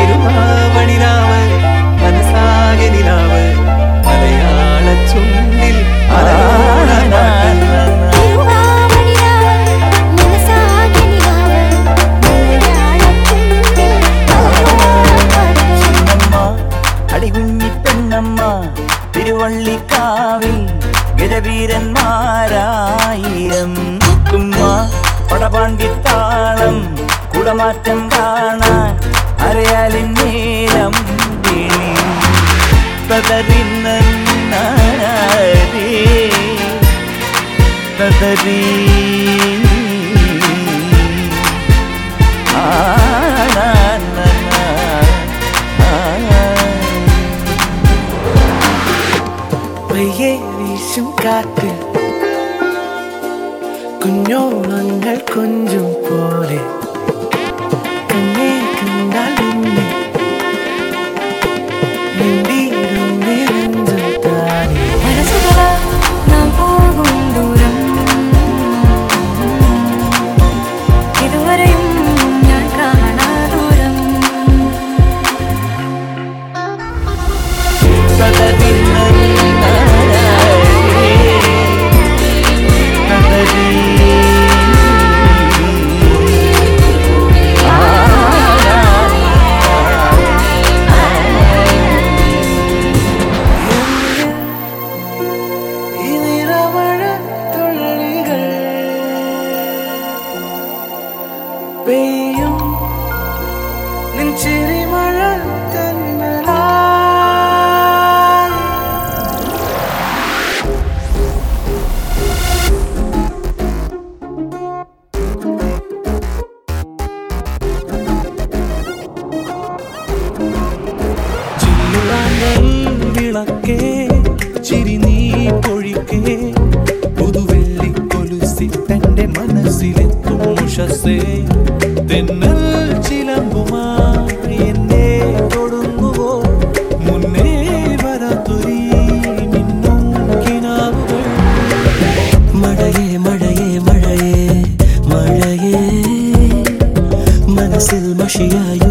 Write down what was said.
திருமாவணி நாம மனசாக நிலாவ மலையாள சுண்டில் திருவள்ளிக்காவில் கஜவீரன் மாராயிரம் படபாண்டி தாளம் குடமாற்றம் காணார். അരയാലിൻ നീലം വിളി തതറി na, na, വീശും കാറ്റ് കുഞ്ഞോളങ്ങൾ കൊഞ്ചും പോലെ ചിരിമഴ ചില്ലുവാങ്ങൽ വിളക്കേ ചിരി നീ പൊഴിക്കേ പുതുവെള്ളി കൊലുസിട്ടെന്റെ മനസ്സിലെത്തും ഉഷസേ மழையே மழையே மழையே. மனசில் மஷியாயோ